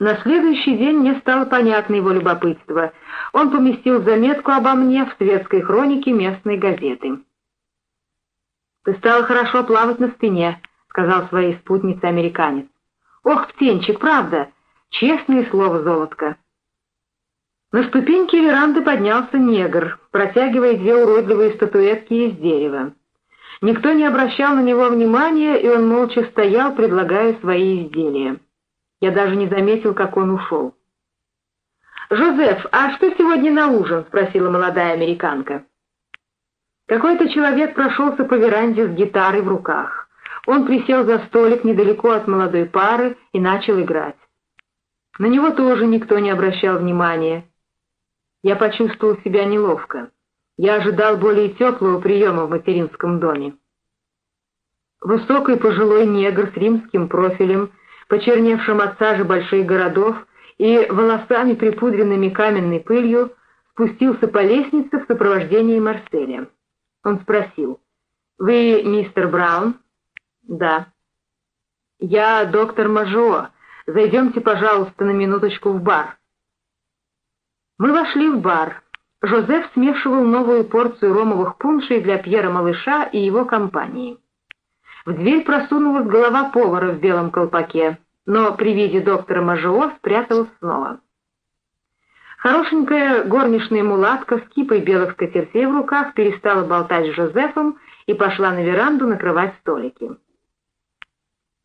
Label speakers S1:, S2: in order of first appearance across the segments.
S1: На следующий день мне стало понятно его любопытство. Он поместил заметку обо мне в светской хронике местной газеты. «Ты стала хорошо плавать на спине», — сказал своей спутнице американец. «Ох, птенчик, правда! Честное слово, золотко!» На ступеньке веранды поднялся негр, протягивая две уродливые статуэтки из дерева. Никто не обращал на него внимания, и он молча стоял, предлагая свои изделия. Я даже не заметил, как он ушел. «Жозеф, а что сегодня на ужин?» — спросила молодая американка. Какой-то человек прошелся по веранде с гитарой в руках. Он присел за столик недалеко от молодой пары и начал играть. На него тоже никто не обращал внимания. Я почувствовал себя неловко. Я ожидал более теплого приема в материнском доме. Высокий пожилой негр с римским профилем — почерневшим от сажи больших городов и волосами, припудренными каменной пылью, спустился по лестнице в сопровождении Марселя. Он спросил, «Вы мистер Браун?» «Да». «Я доктор Мажо. Зайдемте, пожалуйста, на минуточку в бар». Мы вошли в бар. Жозеф смешивал новую порцию ромовых пуншей для Пьера Малыша и его компании. В дверь просунулась голова повара в белом колпаке, но при виде доктора Мажио спряталась снова. Хорошенькая горничная мулатка с кипой белых скатертей в руках перестала болтать с Жозефом и пошла на веранду накрывать столики.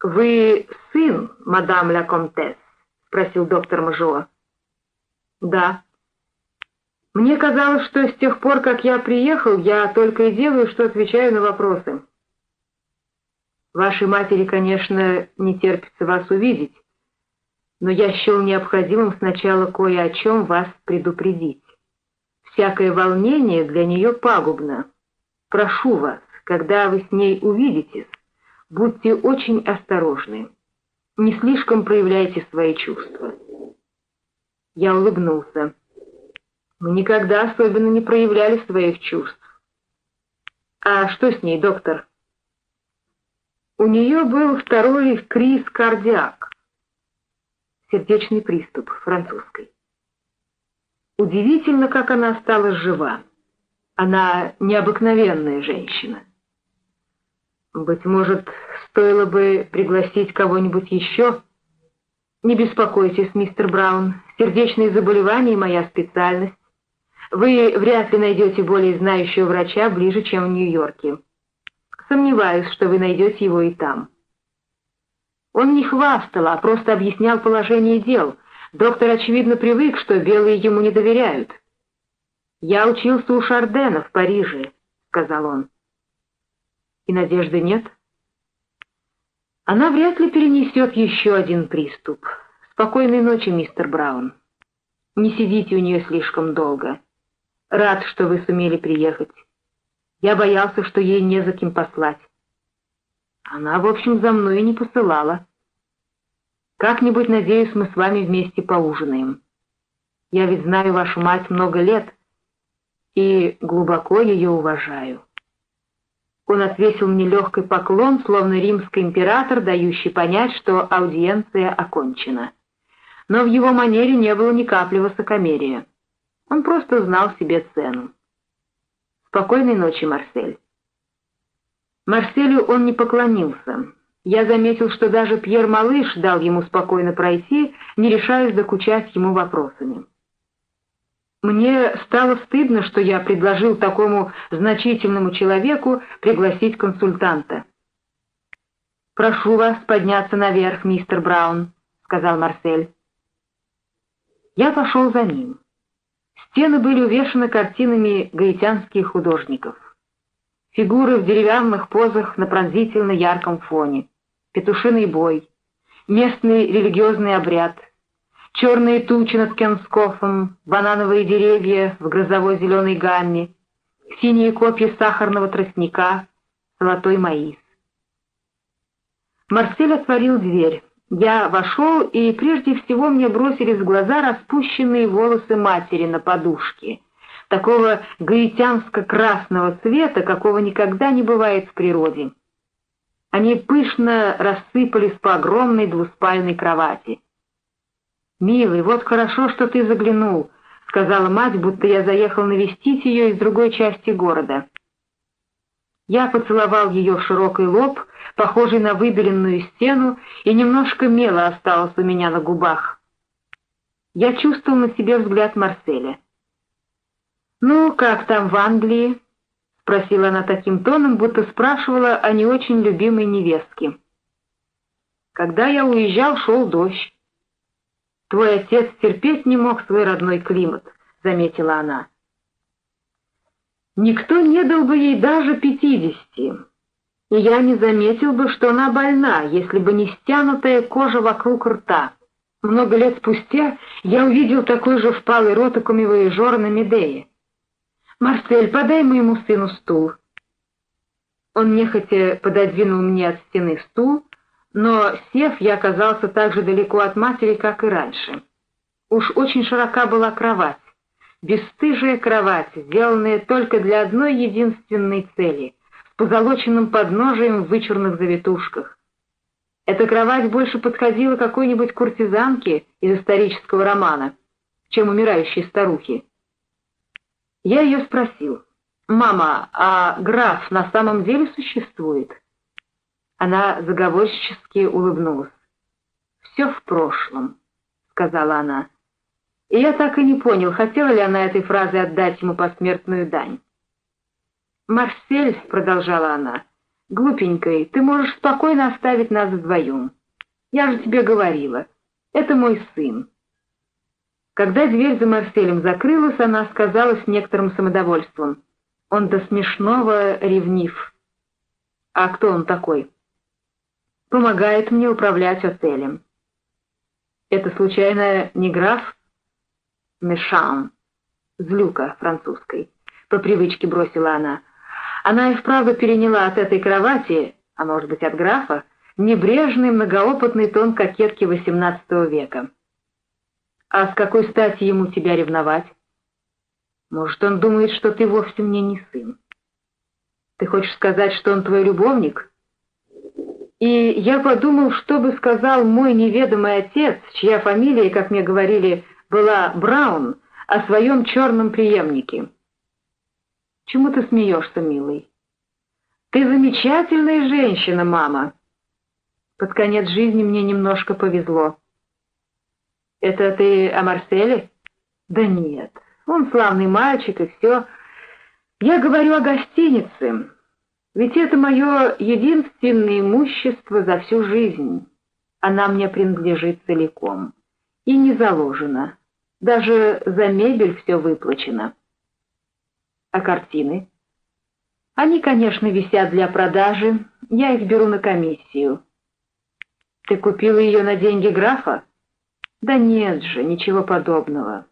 S1: «Вы сын, мадам ля комтесс?» — спросил доктор Мажио. «Да». «Мне казалось, что с тех пор, как я приехал, я только и делаю, что отвечаю на вопросы». Вашей матери, конечно, не терпится вас увидеть, но я счел необходимым сначала кое о чем вас предупредить. Всякое волнение для нее пагубно. Прошу вас, когда вы с ней увидитесь, будьте очень осторожны. Не слишком проявляйте свои чувства. Я улыбнулся. Мы никогда особенно не проявляли своих чувств. А что с ней, доктор? У нее был второй криз-кардиак, сердечный приступ французской. Удивительно, как она осталась жива. Она необыкновенная женщина. Быть может, стоило бы пригласить кого-нибудь еще? Не беспокойтесь, мистер Браун, сердечные заболевания — моя специальность. Вы вряд ли найдете более знающего врача ближе, чем в Нью-Йорке. Сомневаюсь, что вы найдете его и там. Он не хвастал, а просто объяснял положение дел. Доктор, очевидно, привык, что белые ему не доверяют. «Я учился у Шардена в Париже», — сказал он. «И надежды нет?» «Она вряд ли перенесет еще один приступ. Спокойной ночи, мистер Браун. Не сидите у нее слишком долго. Рад, что вы сумели приехать». Я боялся, что ей не за кем послать. Она, в общем, за мной не посылала. Как-нибудь, надеюсь, мы с вами вместе поужинаем. Я ведь знаю вашу мать много лет и глубоко ее уважаю. Он отвесил мне легкий поклон, словно римский император, дающий понять, что аудиенция окончена. Но в его манере не было ни капли высокомерия. Он просто знал себе цену. «Спокойной ночи, Марсель». Марселю он не поклонился. Я заметил, что даже Пьер Малыш дал ему спокойно пройти, не решаясь докучать ему вопросами. Мне стало стыдно, что я предложил такому значительному человеку пригласить консультанта. «Прошу вас подняться наверх, мистер Браун», — сказал Марсель. Я пошел за ним. Стены были увешаны картинами гаитянских художников. Фигуры в деревянных позах на пронзительно ярком фоне, петушиный бой, местный религиозный обряд, черные тучи над Кенскофом, банановые деревья в грозовой зеленой гамме, синие копья сахарного тростника, золотой маис. Марсель отворил дверь. Я вошел, и прежде всего мне бросились в глаза распущенные волосы матери на подушке, такого гаитянско-красного цвета, какого никогда не бывает в природе. Они пышно рассыпались по огромной двуспальной кровати. «Милый, вот хорошо, что ты заглянул», — сказала мать, будто я заехал навестить ее из другой части города. Я поцеловал ее в широкий лоб, похожий на выбеленную стену, и немножко мела осталось у меня на губах. Я чувствовал на себе взгляд Марселя. «Ну, как там в Англии?» — спросила она таким тоном, будто спрашивала о не очень любимой невестке. «Когда я уезжал, шел дождь. Твой отец терпеть не мог свой родной климат», — заметила она. Никто не дал бы ей даже пятидесяти, и я не заметил бы, что она больна, если бы не стянутая кожа вокруг рта. Много лет спустя я увидел такой же впалый рот у камевоежора на Медее. «Марсель, подай моему сыну стул». Он нехотя пододвинул мне от стены стул, но, сев, я оказался так же далеко от матери, как и раньше. Уж очень широка была кровать, бесстыжая кровать, сделанная только для одной единственной цели — с позолоченным подножием в вычурных завитушках. Эта кровать больше подходила какой-нибудь куртизанке из исторического романа, чем умирающей старухе. Я ее спросил, «Мама, а граф на самом деле существует?» Она заговорчески улыбнулась. «Все в прошлом», — сказала она. И я так и не понял, хотела ли она этой фразой отдать ему посмертную дань. «Марсель», — продолжала она, — «глупенькой, ты можешь спокойно оставить нас вдвоем. Я же тебе говорила, это мой сын». Когда дверь за Марселем закрылась, она сказала с некоторым самодовольством. «Он до смешного ревнив». «А кто он такой?» «Помогает мне управлять отелем». «Это, случайно, не граф?» «Мешан», злюка французской, по привычке бросила она. Она и вправду переняла от этой кровати, а может быть от графа, небрежный многоопытный тон кокетки XVIII века. А с какой стати ему тебя ревновать? Может, он думает, что ты вовсе мне не сын. Ты хочешь сказать, что он твой любовник? И я подумал, что бы сказал мой неведомый отец, чья фамилия, как мне говорили, была Браун, о своем черном преемнике. Чему ты смеешься, милый? Ты замечательная женщина, мама. Под конец жизни мне немножко повезло. Это ты о Марселе? Да нет, он славный мальчик и все. Я говорю о гостинице, ведь это мое единственное имущество за всю жизнь. Она мне принадлежит целиком и не заложена. Даже за мебель все выплачено. А картины? Они, конечно, висят для продажи, я их беру на комиссию. Ты купила ее на деньги графа? Да нет же, ничего подобного.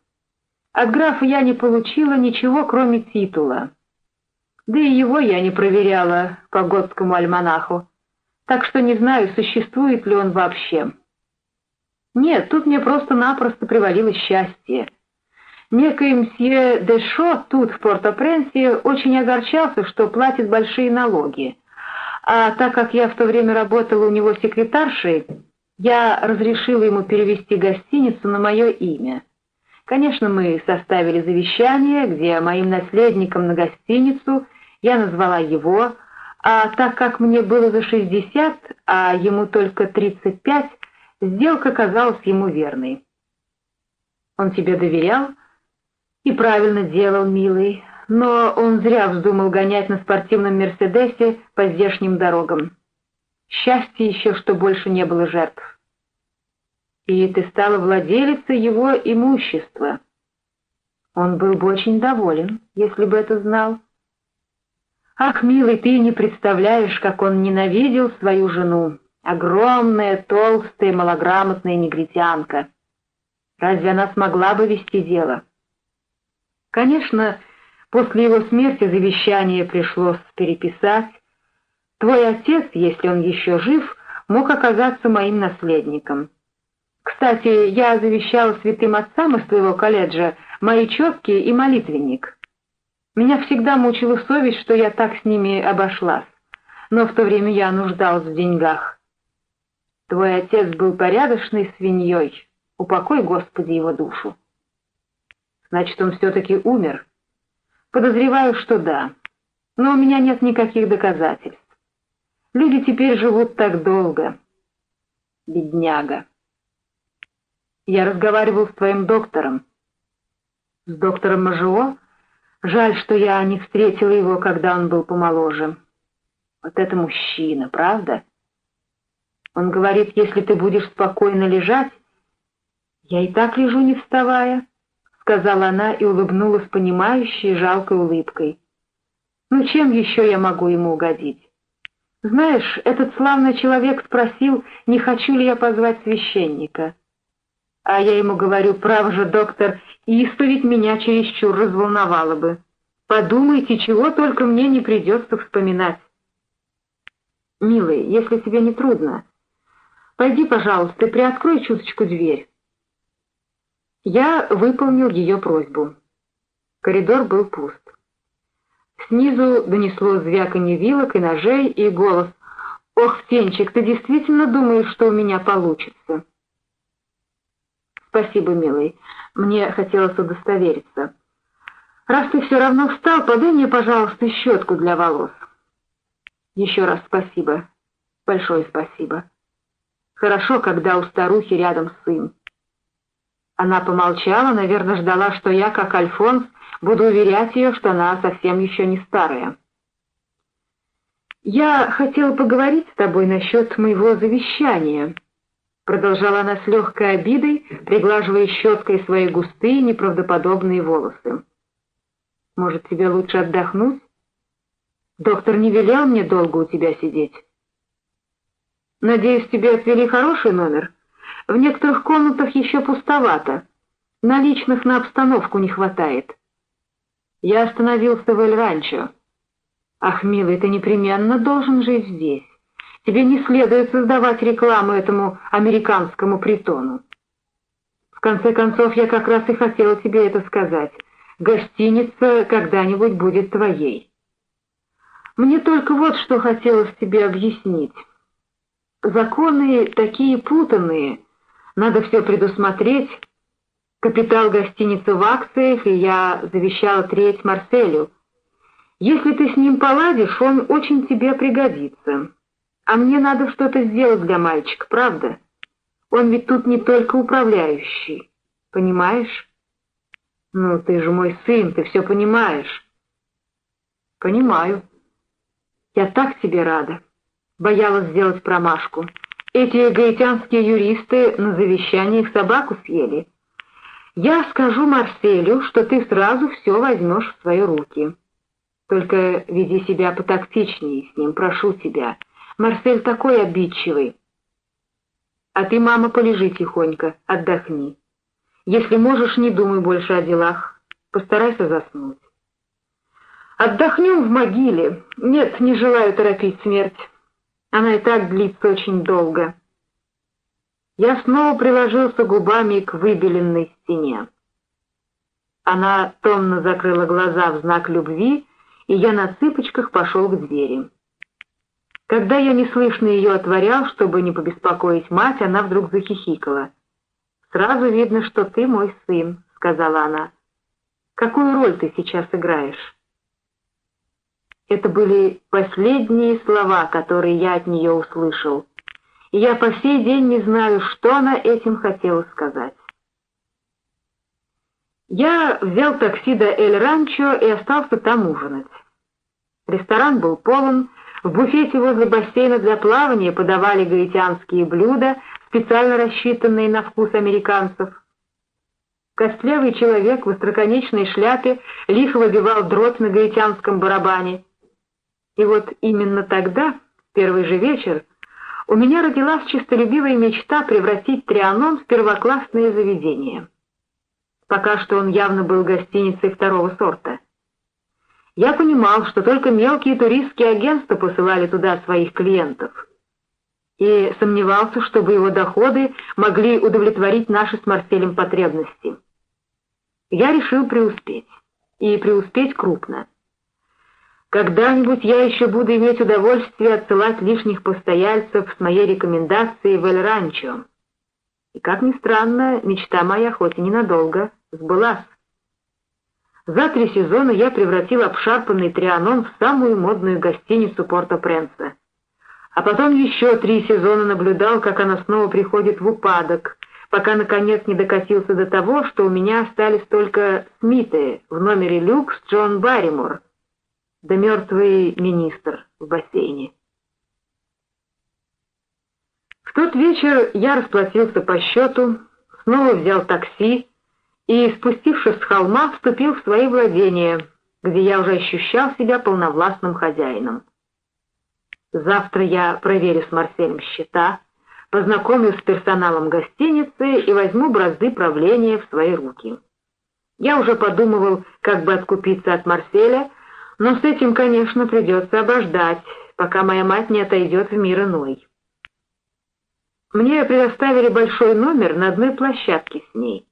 S1: От графа я не получила ничего, кроме титула. Да и его я не проверяла по готскому альманаху, так что не знаю, существует ли он вообще. Нет, тут мне просто-напросто привалило счастье. Некий мсье Дешо тут, в Порто-Пренсе, очень огорчался, что платит большие налоги. А так как я в то время работала у него секретаршей, я разрешила ему перевести гостиницу на мое имя. Конечно, мы составили завещание, где моим наследником на гостиницу я назвала его, а так как мне было за 60, а ему только 35, сделка казалась ему верной. Он тебе доверял и правильно делал, милый, но он зря вздумал гонять на спортивном «Мерседесе» по здешним дорогам. Счастье еще, что больше не было жертв. И ты стала владелицей его имущества. Он был бы очень доволен, если бы это знал. Ах, милый, ты не представляешь, как он ненавидел свою жену. Огромная, толстая, малограмотная негритянка. Разве она смогла бы вести дело? Конечно, после его смерти завещание пришлось переписать. Твой отец, если он еще жив, мог оказаться моим наследником. Кстати, я завещала святым отцам из твоего колледжа мои четки и молитвенник. Меня всегда мучила совесть, что я так с ними обошлась, но в то время я нуждалась в деньгах. Твой отец был порядочной свиньей. Упокой, Господи, его душу. Значит, он все-таки умер? Подозреваю, что да. Но у меня нет никаких доказательств. Люди теперь живут так долго. Бедняга. Я разговаривал с твоим доктором. С доктором Мажуо? Жаль, что я не встретила его, когда он был помоложе. Вот это мужчина, правда? Он говорит, если ты будешь спокойно лежать... Я и так лежу, не вставая, — сказала она и улыбнулась понимающей жалкой улыбкой. Ну чем еще я могу ему угодить? Знаешь, этот славный человек спросил, не хочу ли я позвать священника. А я ему говорю, прав же, доктор, исповедь меня чересчур разволновала бы. Подумайте, чего только мне не придется вспоминать. Милый, если тебе не трудно, пойди, пожалуйста, приоткрой чуточку дверь. Я выполнил ее просьбу. Коридор был пуст. Снизу донесло звяканье вилок и ножей и голос. «Ох, Птенчик, ты действительно думаешь, что у меня получится?» «Спасибо, милый. Мне хотелось удостовериться. Раз ты все равно встал, подай мне, пожалуйста, щетку для волос». «Еще раз спасибо. Большое спасибо. Хорошо, когда у старухи рядом сын». Она помолчала, наверное, ждала, что я, как Альфонс, буду уверять ее, что она совсем еще не старая. «Я хотела поговорить с тобой насчет моего завещания», продолжала она с легкой обидой, приглаживая щеткой свои густые, неправдоподобные волосы. «Может, тебе лучше отдохнуть? Доктор не велел мне долго у тебя сидеть». «Надеюсь, тебе отвели хороший номер? В некоторых комнатах еще пустовато. Наличных на обстановку не хватает». Я остановился в Эль-Ранчо. Ах, милый, ты непременно должен жить здесь. Тебе не следует создавать рекламу этому американскому притону. В конце концов, я как раз и хотела тебе это сказать. Гостиница когда-нибудь будет твоей. Мне только вот что хотелось тебе объяснить. Законы такие путанные, надо все предусмотреть, Капитал гостиницы в акциях, и я завещала треть Марселю. Если ты с ним поладишь, он очень тебе пригодится. А мне надо что-то сделать для мальчика, правда? Он ведь тут не только управляющий, понимаешь? Ну, ты же мой сын, ты все понимаешь. Понимаю. Я так тебе рада. Боялась сделать промашку. Эти гаитянские юристы на завещание их собаку съели. Я скажу Марселю, что ты сразу все возьмешь в свои руки. Только веди себя потактичнее с ним, прошу тебя. Марсель такой обидчивый. А ты, мама, полежи тихонько, отдохни. Если можешь, не думай больше о делах. Постарайся заснуть. Отдохнем в могиле. Нет, не желаю торопить смерть. Она и так длится очень долго. Я снова приложился губами к выбеленной стене. Она томно закрыла глаза в знак любви, и я на цыпочках пошел к двери. Когда я неслышно ее отворял, чтобы не побеспокоить мать, она вдруг захихикала. «Сразу видно, что ты мой сын», — сказала она. «Какую роль ты сейчас играешь?» Это были последние слова, которые я от нее услышал и я по сей день не знаю, что она этим хотела сказать. Я взял такси до Эль-Ранчо и остался там ужинать. Ресторан был полон, в буфете возле бассейна для плавания подавали гаитянские блюда, специально рассчитанные на вкус американцев. Костлявый человек в остроконечной шляпе лихо выбивал дробь на гаитянском барабане. И вот именно тогда, первый же вечер, у меня родилась честолюбивая мечта превратить Трианон в первоклассное заведение. Пока что он явно был гостиницей второго сорта. Я понимал, что только мелкие туристские агентства посылали туда своих клиентов. И сомневался, чтобы его доходы могли удовлетворить наши с Марселем потребности. Я решил преуспеть. И преуспеть крупно. Когда-нибудь я еще буду иметь удовольствие отсылать лишних постояльцев с моей рекомендацией в Эль-Ранчо. И, как ни странно, мечта моя хоть и ненадолго сбылась. За три сезона я превратил обшарпанный Трианон в самую модную гостиницу Порто-Пренса. А потом еще три сезона наблюдал, как она снова приходит в упадок, пока, наконец, не докатился до того, что у меня остались только Смиты в номере люкс Джон Барримор, да мертвый министр в бассейне. В тот вечер я расплатился по счету, снова взял такси и, спустившись с холма, вступил в свои владения, где я уже ощущал себя полновластным хозяином. Завтра я проверю с Марселем счета, познакомлюсь с персоналом гостиницы и возьму бразды правления в свои руки. Я уже подумывал, как бы откупиться от Марселя, но с этим, конечно, придется обождать, пока моя мать не отойдет в мир иной. Мне предоставили большой номер на одной площадке с ней.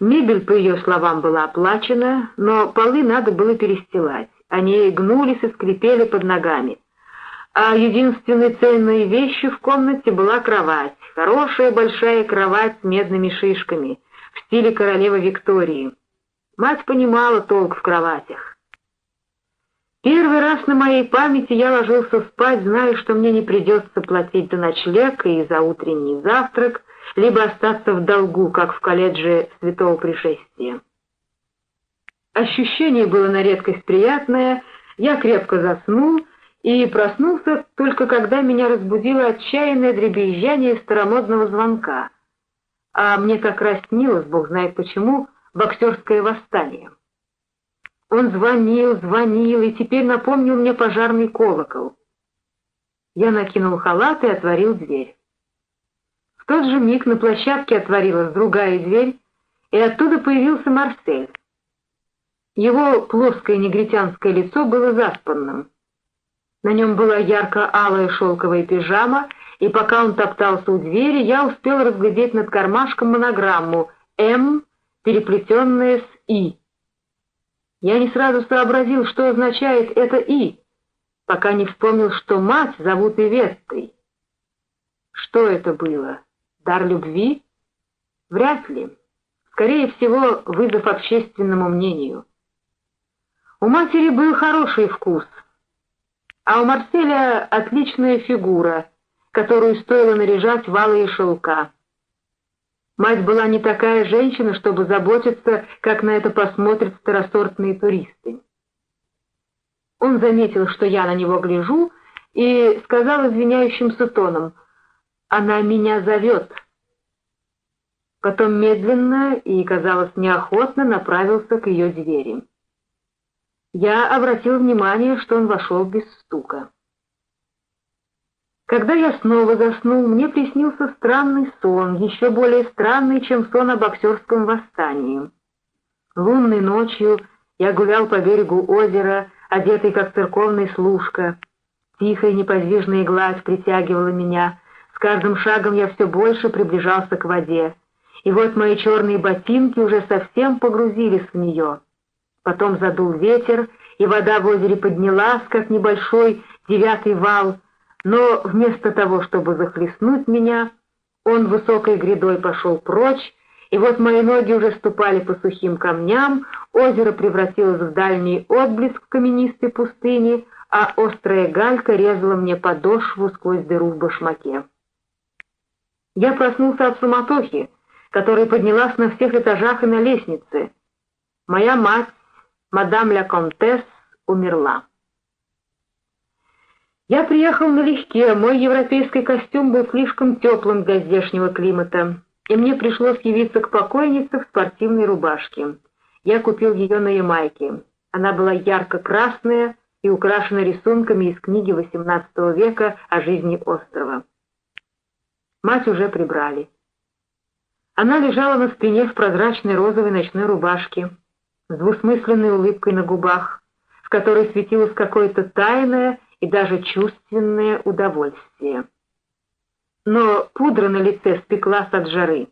S1: Мебель, по ее словам, была оплачена, но полы надо было перестилать. Они гнулись и скрипели под ногами. А единственной ценной вещью в комнате была кровать. Хорошая большая кровать с медными шишками, в стиле королевы Виктории. Мать понимала толк в кроватях. Первый раз на моей памяти я ложился спать, зная, что мне не придется платить за ночлег и за утренний завтрак, либо остаться в долгу, как в колледже Святого Пришествия. Ощущение было на редкость приятное, я крепко заснул и проснулся только когда меня разбудило отчаянное дребезжание старомодного звонка. А мне как раз снилось, бог знает почему, боксерское восстание. Он звонил, звонил и теперь напомнил мне пожарный колокол. Я накинул халат и отворил дверь. В тот же миг на площадке отворилась другая дверь, и оттуда появился Марсель. Его плоское негритянское лицо было заспанным. На нем была ярко-алая шелковая пижама, и пока он топтался у двери, я успел разглядеть над кармашком монограмму «М», переплетенная с «И». Я не сразу сообразил, что означает это «и», пока не вспомнил, что мать зовут Иветтой. Что это было? Дар любви? Вряд ли. Скорее всего, вызов общественному мнению. У матери был хороший вкус, а у Марселя отличная фигура, которую стоило наряжать в алые шелка. Мать была не такая женщина, чтобы заботиться, как на это посмотрят второсортные туристы. Он заметил, что я на него гляжу, и сказал извиняющимся тоном, «Она меня зовет». Потом медленно и, казалось, неохотно направился к ее двери. Я обратил внимание, что он вошел без стука. Когда я снова заснул, мне приснился странный сон, еще более странный, чем сон о боксерском восстании. Лунной ночью я гулял по берегу озера, одетый как церковный служка. Тихая неподвижная гладь притягивала меня. С каждым шагом я все больше приближался к воде. И вот мои черные ботинки уже совсем погрузились в нее. Потом задул ветер, и вода в озере поднялась, как небольшой девятый вал — но вместо того, чтобы захлестнуть меня, он высокой грядой пошел прочь, и вот мои ноги уже ступали по сухим камням, озеро превратилось в дальний отблеск каменистой пустыни, а острая галька резала мне подошву сквозь дыру в башмаке. Я проснулся от суматохи, которая поднялась на всех этажах и на лестнице. Моя мать, мадам ля Контесс, умерла. Я приехал налегке, мой европейский костюм был слишком теплым для здешнего климата, и мне пришлось явиться к покойнице в спортивной рубашке. Я купил ее на Ямайке. Она была ярко-красная и украшена рисунками из книги XVIII века о жизни острова. Мать уже прибрали. Она лежала на спине в прозрачной розовой ночной рубашке, с двусмысленной улыбкой на губах, в которой светилось какое-то тайное и даже чувственное удовольствие. Но пудра на лице спеклась от жары,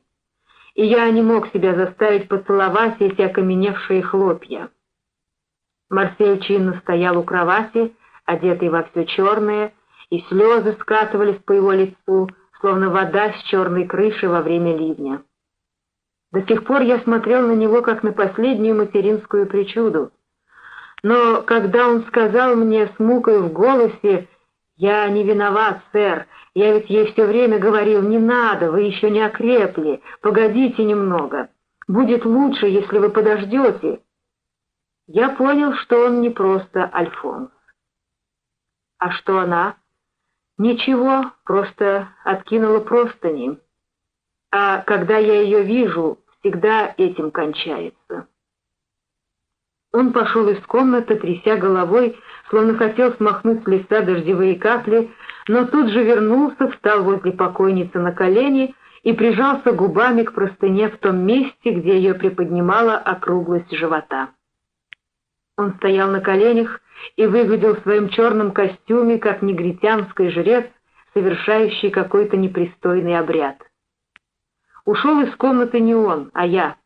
S1: и я не мог себя заставить поцеловать эти окаменевшие хлопья. Марсель чинно стоял у кровати, одетый во все черное, и слезы скатывались по его лицу, словно вода с черной крыши во время ливня. До сих пор я смотрел на него, как на последнюю материнскую причуду. Но когда он сказал мне с мукой в голосе «Я не виноват, сэр, я ведь ей все время говорил, не надо, вы еще не окрепли, погодите немного, будет лучше, если вы подождете», я понял, что он не просто Альфонс. А что она? Ничего, просто откинула простыни. А когда я ее вижу, всегда этим кончается. Он пошел из комнаты, тряся головой, словно хотел смахнуть с лица дождевые капли, но тут же вернулся, встал возле покойницы на колени и прижался губами к простыне в том месте, где ее приподнимала округлость живота. Он стоял на коленях и выглядел в своем черном костюме, как негритянский жрец, совершающий какой-то непристойный обряд. Ушел из комнаты не он, а я.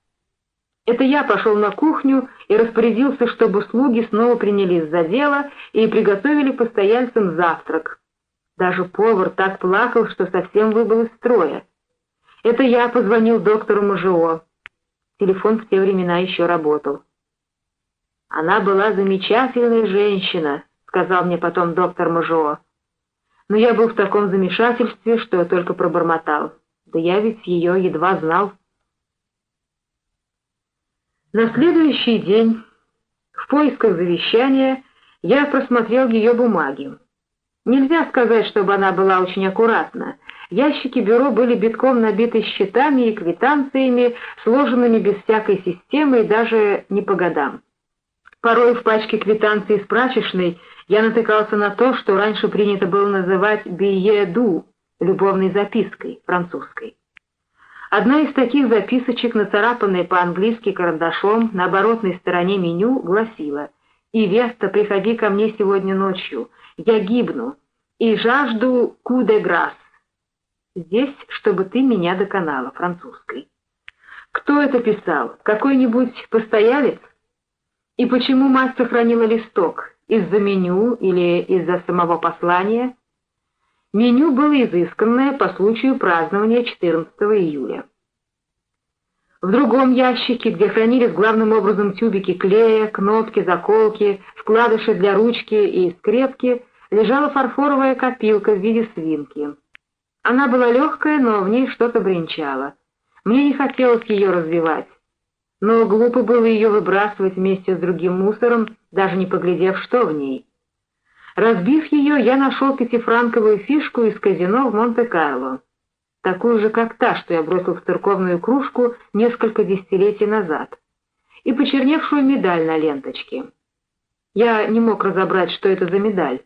S1: Это я пошел на кухню и распорядился, чтобы слуги снова принялись за дело и приготовили постояльцам завтрак. Даже повар так плакал, что совсем выбыл из строя. Это я позвонил доктору Мажио. Телефон в те времена еще работал. Она была замечательная женщина, сказал мне потом доктор Мажо. Но я был в таком замешательстве, что только пробормотал. Да я ведь ее едва знал. На следующий день, в поисках завещания, я просмотрел ее бумаги. Нельзя сказать, чтобы она была очень аккуратна. Ящики бюро были битком набиты счетами и квитанциями, сложенными без всякой системы и даже не по годам. Порой в пачке квитанций с прачечной я натыкался на то, что раньше принято было называть «бие-ду» — любовной запиской, французской. Одна из таких записочек, нацарапанная по-английски карандашом на оборотной стороне меню, гласила «Ивеста, приходи ко мне сегодня ночью. Я гибну и жажду ку де грас. Здесь, чтобы ты меня доконала, французской. Кто это писал? Какой-нибудь постоялец? И почему мать сохранила листок? Из-за меню или из-за самого послания? Меню было изысканное по случаю празднования 14 июля. В другом ящике, где хранились главным образом тюбики клея, кнопки, заколки, вкладыши для ручки и скрепки, лежала фарфоровая копилка в виде свинки. Она была легкая, но в ней что-то бренчало. Мне не хотелось ее развивать но глупо было ее выбрасывать вместе с другим мусором, даже не поглядев, что в ней. Разбив ее, я нашел пятифранковую фишку из казино в Монте-Карло, такую же, как та, что я бросил в церковную кружку несколько десятилетий назад, и почерневшую медаль на ленточке. Я не мог разобрать, что это за медаль,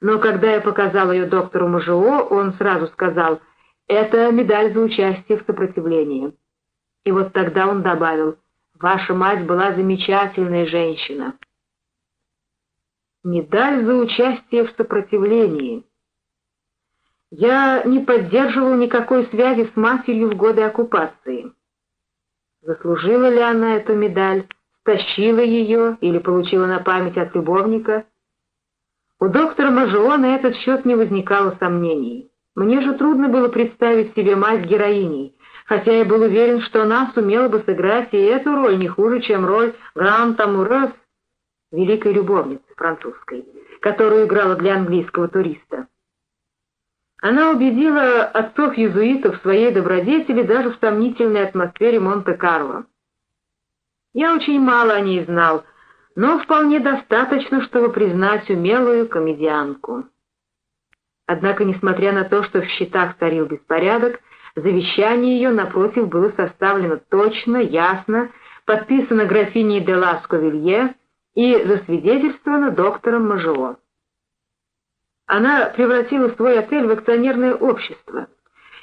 S1: но когда я показал ее доктору Мажио, он сразу сказал, «Это медаль за участие в сопротивлении». И вот тогда он добавил, Ваша мать была замечательная женщина. Медаль за участие в сопротивлении. Я не поддерживал никакой связи с матерью в годы оккупации. Заслужила ли она эту медаль, стащила ее или получила на память от любовника? У доктора Мажио на этот счет не возникало сомнений. Мне же трудно было представить себе мать героиней, хотя я был уверен, что она сумела бы сыграть и эту роль не хуже, чем роль Гранта Мурес, великой любовницы французской, которую играла для английского туриста. Она убедила отцов-езуитов своей добродетели даже в сомнительной атмосфере Монте-Карло. Я очень мало о ней знал, но вполне достаточно, чтобы признать умелую комедианку. Однако, несмотря на то, что в счетах царил беспорядок, Завещание ее, напротив, было составлено точно, ясно, подписано графиней де Ласко-Вилье и засвидетельствовано доктором Мажио. Она превратила свой отель в акционерное общество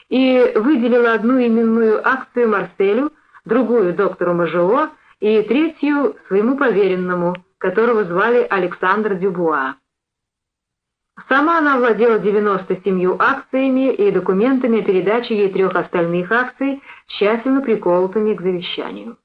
S1: и выделила одну именную акцию Марселю, другую доктору Мажио и третью своему поверенному, которого звали Александр Дюбуа. Сама она владела 97 акциями и документами о передаче ей трех остальных акций, тщательно приколотыми к завещанию.